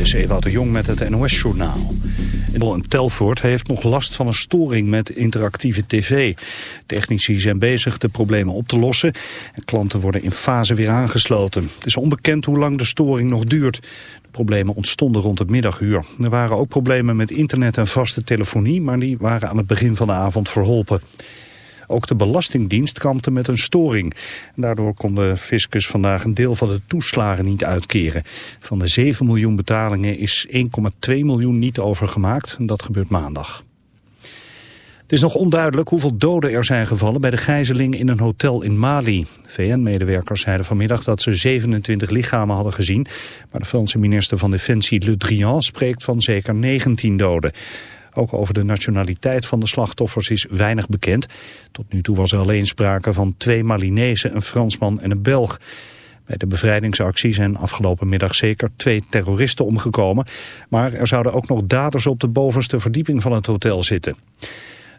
Is Ewout de Jong met het NOS-journaal. In Telfort heeft nog last van een storing met interactieve tv. Technici zijn bezig de problemen op te lossen. En klanten worden in fase weer aangesloten. Het is onbekend hoe lang de storing nog duurt. De problemen ontstonden rond het middaguur. Er waren ook problemen met internet en vaste telefonie... maar die waren aan het begin van de avond verholpen. Ook de Belastingdienst kampte met een storing. Daardoor kon de fiscus vandaag een deel van de toeslagen niet uitkeren. Van de 7 miljoen betalingen is 1,2 miljoen niet overgemaakt. Dat gebeurt maandag. Het is nog onduidelijk hoeveel doden er zijn gevallen bij de gijzeling in een hotel in Mali. VN-medewerkers zeiden vanmiddag dat ze 27 lichamen hadden gezien. Maar de Franse minister van Defensie Le Drian spreekt van zeker 19 doden. Ook over de nationaliteit van de slachtoffers is weinig bekend. Tot nu toe was er alleen sprake van twee Malinezen, een Fransman en een Belg. Bij de bevrijdingsactie zijn afgelopen middag zeker twee terroristen omgekomen. Maar er zouden ook nog daders op de bovenste verdieping van het hotel zitten.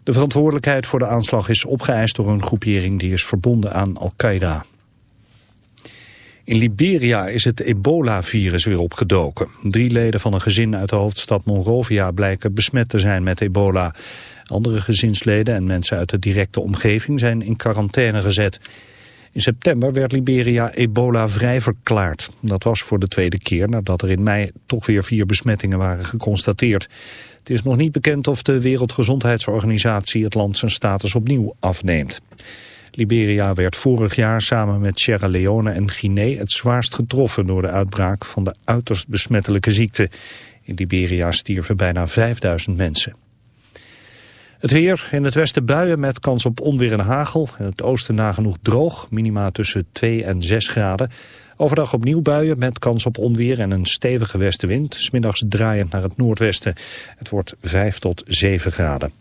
De verantwoordelijkheid voor de aanslag is opgeëist door een groepering die is verbonden aan Al-Qaeda. In Liberia is het ebola-virus weer opgedoken. Drie leden van een gezin uit de hoofdstad Monrovia blijken besmet te zijn met ebola. Andere gezinsleden en mensen uit de directe omgeving zijn in quarantaine gezet. In september werd Liberia ebola-vrij verklaard. Dat was voor de tweede keer nadat er in mei toch weer vier besmettingen waren geconstateerd. Het is nog niet bekend of de Wereldgezondheidsorganisatie het land zijn status opnieuw afneemt. Liberia werd vorig jaar samen met Sierra Leone en Guinea het zwaarst getroffen door de uitbraak van de uiterst besmettelijke ziekte. In Liberia stierven bijna 5000 mensen. Het weer, in het westen buien met kans op onweer en hagel. In het oosten nagenoeg droog, minima tussen 2 en 6 graden. Overdag opnieuw buien met kans op onweer en een stevige westenwind. Smiddags draaiend naar het noordwesten. Het wordt 5 tot 7 graden.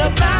about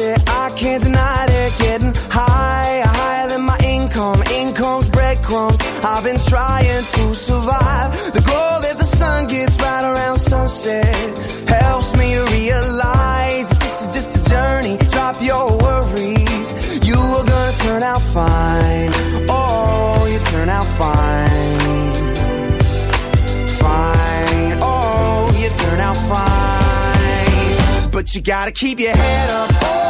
I can't deny it. Getting higher, higher than my income. Income's breadcrumbs. I've been trying to survive. The glow that the sun gets right around sunset helps me to realize that this is just a journey. Drop your worries. You are gonna turn out fine. Oh, you turn out fine. Fine. Oh, you turn out fine but you gotta keep your head up. Oh,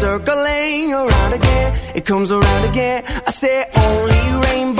Circling around again. It comes around again. I say only rainbows